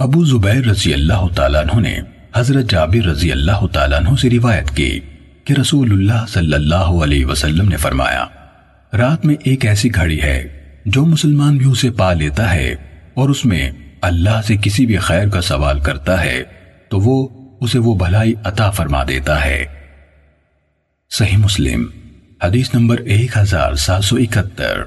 ابو زبیر رضی اللہ تعالیٰ عنہ نے حضرت جابر رضی اللہ تعالیٰ عنہ سے روایت کی کہ رسول اللہ صلی اللہ علیہ وسلم نے فرمایا، رات میں ایک ایسی گھڑی ہے جو مسلمان بھی اسے پا لیتا ہے اور اس میں اللہ سے کسی بھی خیر کا سوال کرتا ہے تو وہ اسے وہ بھلائی عطا فرما دیتا ہے۔ صحیح مسلم، حدیث نمبر ایک ہزار سات سو اکہتر۔